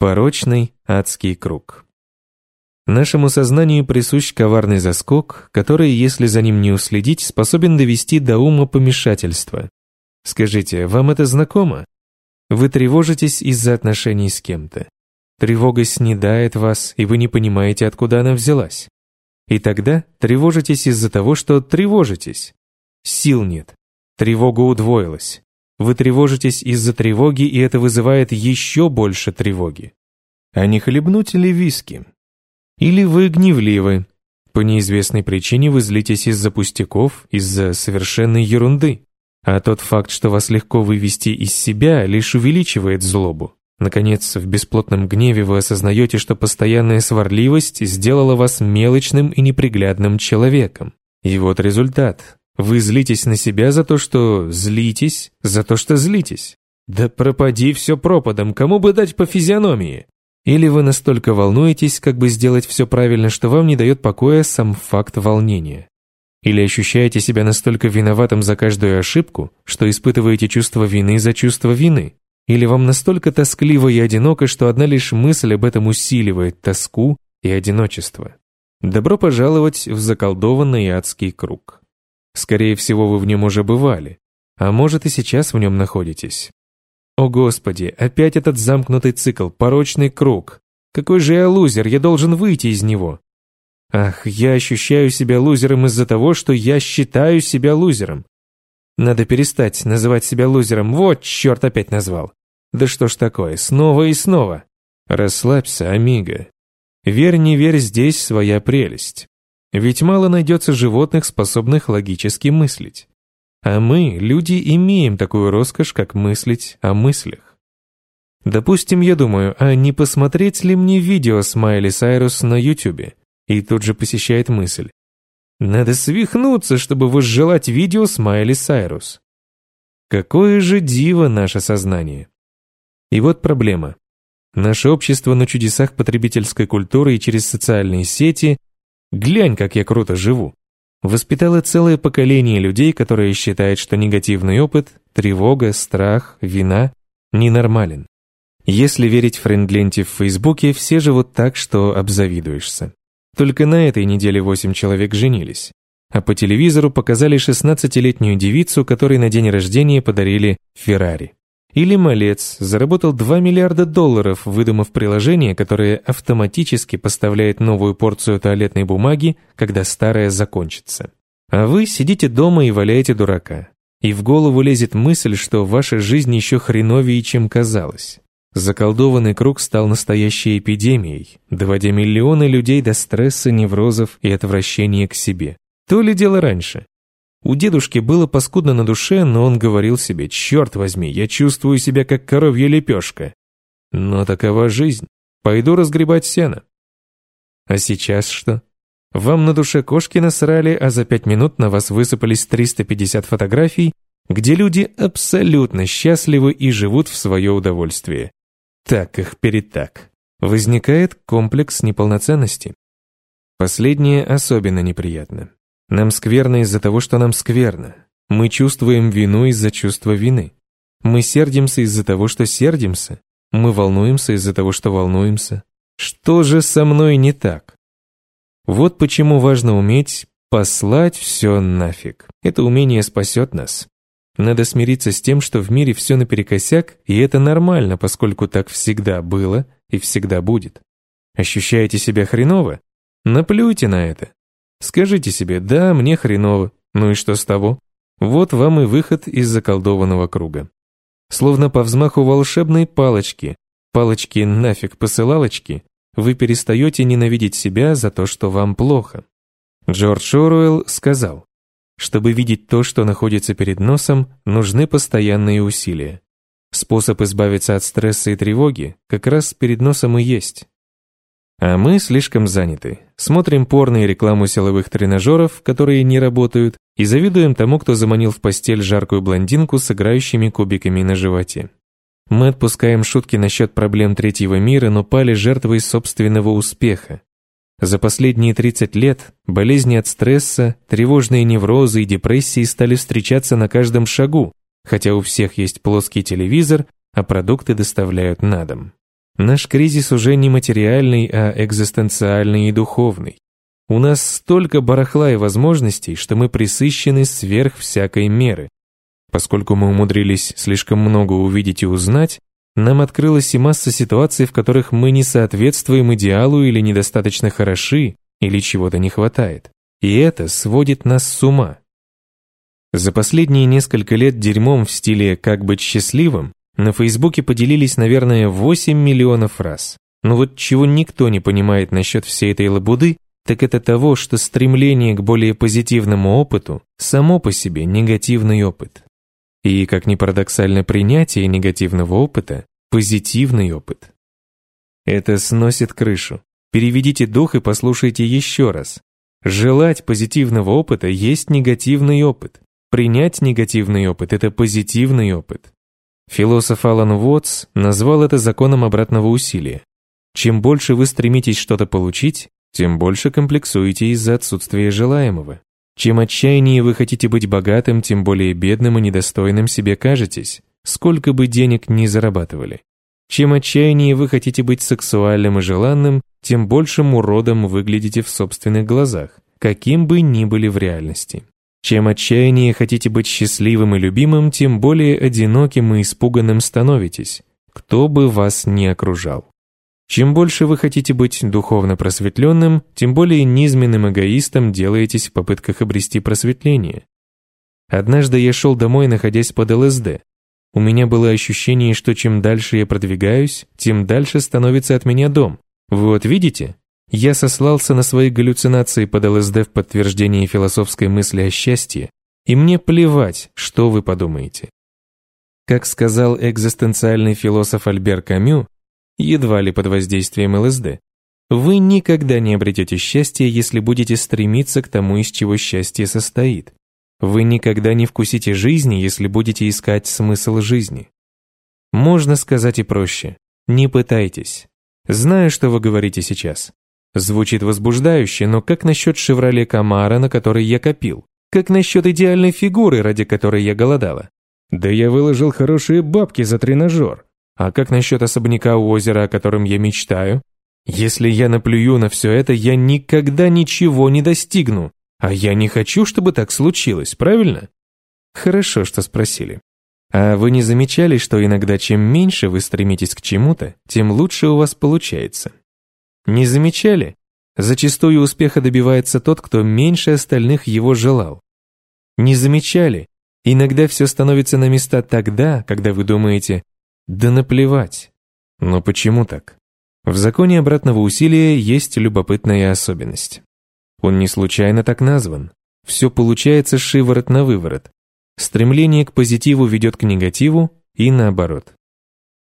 Порочный адский круг. Нашему сознанию присущ коварный заскок, который, если за ним не уследить, способен довести до ума помешательства. Скажите, вам это знакомо? Вы тревожитесь из-за отношений с кем-то. Тревога снедает вас, и вы не понимаете, откуда она взялась. И тогда тревожитесь из-за того, что тревожитесь. Сил нет. Тревога удвоилась. Вы тревожитесь из-за тревоги, и это вызывает еще больше тревоги. А не хлебнуть ли виски? Или вы гневливы. По неизвестной причине вы злитесь из-за пустяков, из-за совершенной ерунды. А тот факт, что вас легко вывести из себя, лишь увеличивает злобу. Наконец, в бесплотном гневе вы осознаете, что постоянная сварливость сделала вас мелочным и неприглядным человеком. И вот результат. Вы злитесь на себя за то, что злитесь, за то, что злитесь. Да пропади все пропадом, кому бы дать по физиономии? Или вы настолько волнуетесь, как бы сделать все правильно, что вам не дает покоя сам факт волнения? Или ощущаете себя настолько виноватым за каждую ошибку, что испытываете чувство вины за чувство вины? Или вам настолько тоскливо и одиноко, что одна лишь мысль об этом усиливает тоску и одиночество? Добро пожаловать в заколдованный адский круг. Скорее всего, вы в нем уже бывали. А может, и сейчас в нем находитесь. О Господи, опять этот замкнутый цикл, порочный круг. Какой же я лузер, я должен выйти из него. Ах, я ощущаю себя лузером из-за того, что я считаю себя лузером. Надо перестать называть себя лузером, вот черт опять назвал. Да что ж такое, снова и снова. Расслабься, амиго. Верь, не верь, здесь своя прелесть. Ведь мало найдется животных, способных логически мыслить. А мы, люди, имеем такую роскошь, как мыслить о мыслях. Допустим, я думаю, а не посмотреть ли мне видео с Майли Сайрус на Ютубе? И тут же посещает мысль. Надо свихнуться, чтобы возжелать видео с Майли Сайрус. Какое же диво наше сознание. И вот проблема. Наше общество на чудесах потребительской культуры и через социальные сети Глянь, как я круто живу. Воспитала целое поколение людей, которые считают, что негативный опыт, тревога, страх, вина ненормален. Если верить френдленте в Фейсбуке, все живут так, что обзавидуешься. Только на этой неделе восемь человек женились. А по телевизору показали 16-летнюю девицу, которой на день рождения подарили Феррари. Или малец заработал 2 миллиарда долларов, выдумав приложение, которое автоматически поставляет новую порцию туалетной бумаги, когда старая закончится. А вы сидите дома и валяете дурака. И в голову лезет мысль, что ваша жизнь еще хреновее, чем казалось. Заколдованный круг стал настоящей эпидемией, доводя миллионы людей до стресса, неврозов и отвращения к себе. То ли дело раньше. У дедушки было паскудно на душе, но он говорил себе, «Черт возьми, я чувствую себя как коровья лепешка». Но такова жизнь. Пойду разгребать сено. А сейчас что? Вам на душе кошки насрали, а за пять минут на вас высыпались 350 фотографий, где люди абсолютно счастливы и живут в свое удовольствие. Так их перетак. Возникает комплекс неполноценности. Последнее особенно неприятно. Нам скверно из-за того, что нам скверно. Мы чувствуем вину из-за чувства вины. Мы сердимся из-за того, что сердимся. Мы волнуемся из-за того, что волнуемся. Что же со мной не так? Вот почему важно уметь послать все нафиг. Это умение спасет нас. Надо смириться с тем, что в мире все наперекосяк, и это нормально, поскольку так всегда было и всегда будет. Ощущаете себя хреново? Наплюйте на это. Скажите себе, да, мне хреново, ну и что с того? Вот вам и выход из заколдованного круга. Словно по взмаху волшебной палочки, палочки нафиг посылалочки, вы перестаете ненавидеть себя за то, что вам плохо. Джордж Оруэлл сказал, чтобы видеть то, что находится перед носом, нужны постоянные усилия. Способ избавиться от стресса и тревоги как раз перед носом и есть. А мы слишком заняты. Смотрим порно и рекламу силовых тренажеров, которые не работают, и завидуем тому, кто заманил в постель жаркую блондинку с играющими кубиками на животе. Мы отпускаем шутки насчет проблем третьего мира, но пали жертвой собственного успеха. За последние 30 лет болезни от стресса, тревожные неврозы и депрессии стали встречаться на каждом шагу, хотя у всех есть плоский телевизор, а продукты доставляют на дом. Наш кризис уже не материальный, а экзистенциальный и духовный. У нас столько барахла и возможностей, что мы присыщены сверх всякой меры. Поскольку мы умудрились слишком много увидеть и узнать, нам открылась и масса ситуаций, в которых мы не соответствуем идеалу или недостаточно хороши, или чего-то не хватает. И это сводит нас с ума. За последние несколько лет дерьмом в стиле «как быть счастливым» на Фейсбуке поделились, наверное, 8 миллионов раз. Но вот чего никто не понимает насчет всей этой лабуды, так это того, что стремление к более позитивному опыту само по себе негативный опыт. И, как ни парадоксально, принятие негативного опыта – позитивный опыт. Это сносит крышу. Переведите дух и послушайте еще раз. Желать позитивного опыта есть негативный опыт. Принять негативный опыт – это позитивный опыт. Философ Алан Уотс назвал это законом обратного усилия. Чем больше вы стремитесь что-то получить, тем больше комплексуете из-за отсутствия желаемого. Чем отчаяннее вы хотите быть богатым, тем более бедным и недостойным себе кажетесь, сколько бы денег ни зарабатывали. Чем отчаяннее вы хотите быть сексуальным и желанным, тем большим уродом выглядите в собственных глазах, каким бы ни были в реальности. Чем отчаяннее хотите быть счастливым и любимым, тем более одиноким и испуганным становитесь, кто бы вас ни окружал. Чем больше вы хотите быть духовно просветленным, тем более низменным эгоистом делаетесь в попытках обрести просветление. Однажды я шел домой, находясь под ЛСД. У меня было ощущение, что чем дальше я продвигаюсь, тем дальше становится от меня дом. Вы вот видите? Я сослался на свои галлюцинации под ЛСД в подтверждении философской мысли о счастье, и мне плевать, что вы подумаете. Как сказал экзистенциальный философ Альбер Камю, едва ли под воздействием ЛСД. Вы никогда не обретете счастье, если будете стремиться к тому, из чего счастье состоит. Вы никогда не вкусите жизни, если будете искать смысл жизни. Можно сказать и проще. Не пытайтесь. Знаю, что вы говорите сейчас. Звучит возбуждающе, но как насчет «Шевроле Камара», на который я копил? Как насчет идеальной фигуры, ради которой я голодала? Да я выложил хорошие бабки за тренажер. А как насчет особняка у озера, о котором я мечтаю? Если я наплюю на все это, я никогда ничего не достигну. А я не хочу, чтобы так случилось, правильно? Хорошо, что спросили. А вы не замечали, что иногда чем меньше вы стремитесь к чему-то, тем лучше у вас получается? Не замечали? Зачастую успеха добивается тот, кто меньше остальных его желал. Не замечали? Иногда все становится на места тогда, когда вы думаете да наплевать. Но почему так? В законе обратного усилия есть любопытная особенность. Он не случайно так назван. Все получается шиворот на выворот. Стремление к позитиву ведет к негативу и наоборот.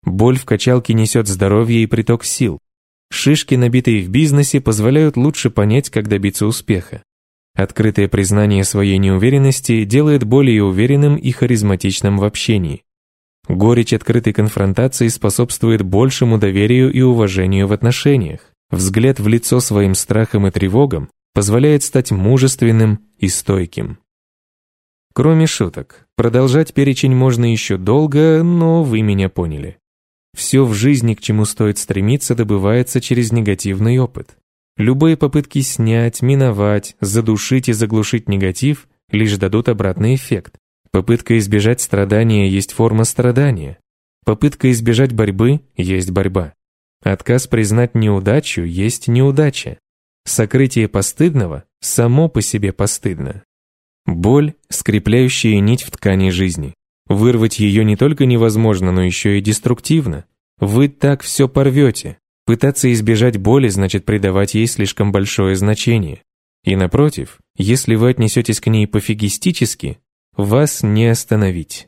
Боль в качалке несет здоровье и приток сил. Шишки, набитые в бизнесе, позволяют лучше понять, как добиться успеха. Открытое признание своей неуверенности делает более уверенным и харизматичным в общении. Горечь открытой конфронтации способствует большему доверию и уважению в отношениях. Взгляд в лицо своим страхам и тревогам позволяет стать мужественным и стойким. Кроме шуток, продолжать перечень можно еще долго, но вы меня поняли. Все в жизни, к чему стоит стремиться, добывается через негативный опыт. Любые попытки снять, миновать, задушить и заглушить негатив лишь дадут обратный эффект. Попытка избежать страдания есть форма страдания. Попытка избежать борьбы есть борьба. Отказ признать неудачу есть неудача. Сокрытие постыдного само по себе постыдно. Боль – скрепляющая нить в ткани жизни. Вырвать ее не только невозможно, но еще и деструктивно. Вы так все порвете. Пытаться избежать боли значит придавать ей слишком большое значение. И напротив, если вы отнесетесь к ней пофигистически, вас не остановить.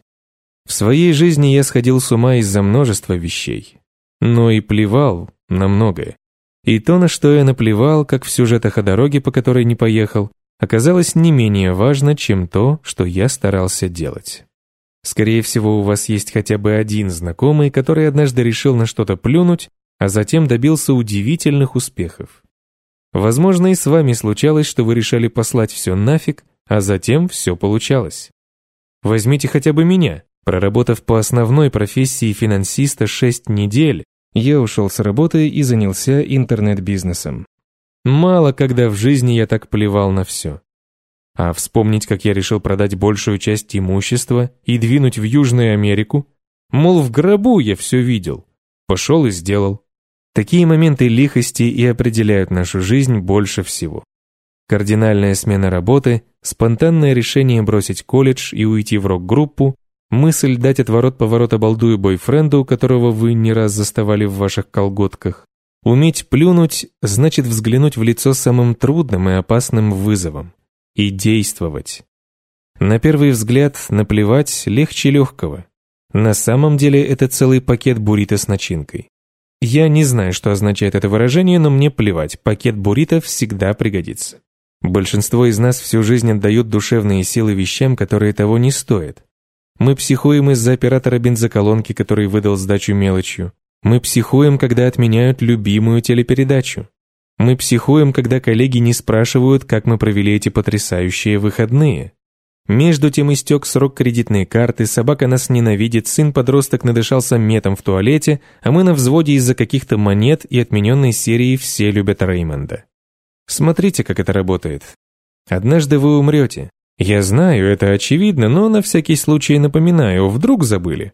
В своей жизни я сходил с ума из-за множества вещей. Но и плевал на многое. И то, на что я наплевал, как в сюжетах о дороге, по которой не поехал, оказалось не менее важно, чем то, что я старался делать. Скорее всего, у вас есть хотя бы один знакомый, который однажды решил на что-то плюнуть, а затем добился удивительных успехов. Возможно, и с вами случалось, что вы решали послать все нафиг, а затем все получалось. Возьмите хотя бы меня. Проработав по основной профессии финансиста 6 недель, Я ушел с работы и занялся интернет-бизнесом. Мало когда в жизни я так плевал на все. А вспомнить, как я решил продать большую часть имущества и двинуть в Южную Америку, мол, в гробу я все видел. Пошел и сделал. Такие моменты лихости и определяют нашу жизнь больше всего. Кардинальная смена работы, спонтанное решение бросить колледж и уйти в рок-группу, мысль дать отворот-поворот обалдую бойфренду, которого вы не раз заставали в ваших колготках. Уметь плюнуть значит взглянуть в лицо самым трудным и опасным вызовом и действовать. На первый взгляд, наплевать легче легкого. На самом деле это целый пакет буррито с начинкой. Я не знаю, что означает это выражение, но мне плевать, пакет буррито всегда пригодится. Большинство из нас всю жизнь отдают душевные силы вещам, которые того не стоят. Мы психуем из-за оператора бензоколонки, который выдал сдачу мелочью. Мы психуем, когда отменяют любимую телепередачу. Мы психуем, когда коллеги не спрашивают, как мы провели эти потрясающие выходные. Между тем истек срок кредитной карты, собака нас ненавидит, сын-подросток надышался метом в туалете, а мы на взводе из-за каких-то монет и отмененной серии «Все любят Реймонда». Смотрите, как это работает. Однажды вы умрете. Я знаю, это очевидно, но на всякий случай напоминаю, вдруг забыли.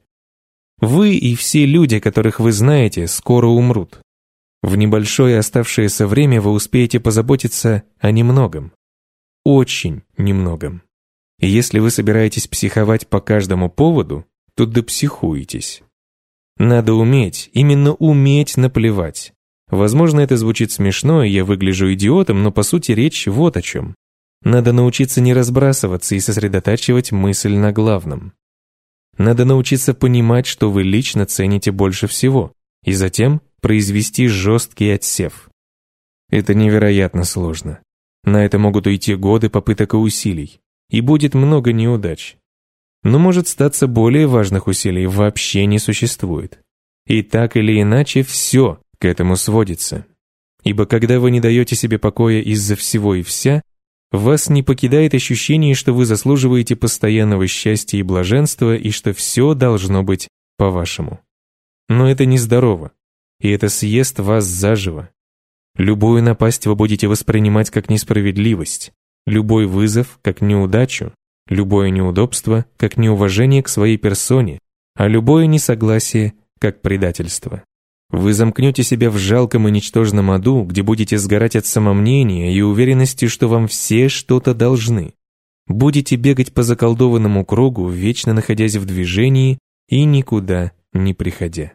Вы и все люди, которых вы знаете, скоро умрут. В небольшое оставшееся время вы успеете позаботиться о немногом. Очень немногом. И если вы собираетесь психовать по каждому поводу, то допсихуетесь. Надо уметь, именно уметь наплевать. Возможно, это звучит смешно, и я выгляжу идиотом, но по сути речь вот о чем. Надо научиться не разбрасываться и сосредотачивать мысль на главном. Надо научиться понимать, что вы лично цените больше всего, и затем произвести жесткий отсев. Это невероятно сложно. На это могут уйти годы попыток и усилий, и будет много неудач. Но может статься более важных усилий вообще не существует. И так или иначе все к этому сводится. Ибо когда вы не даете себе покоя из-за всего и вся, вас не покидает ощущение, что вы заслуживаете постоянного счастья и блаженства, и что все должно быть по-вашему. Но это нездорово и это съест вас заживо. Любую напасть вы будете воспринимать как несправедливость, любой вызов как неудачу, любое неудобство как неуважение к своей персоне, а любое несогласие как предательство. Вы замкнете себя в жалком и ничтожном аду, где будете сгорать от самомнения и уверенности, что вам все что-то должны. Будете бегать по заколдованному кругу, вечно находясь в движении и никуда не приходя.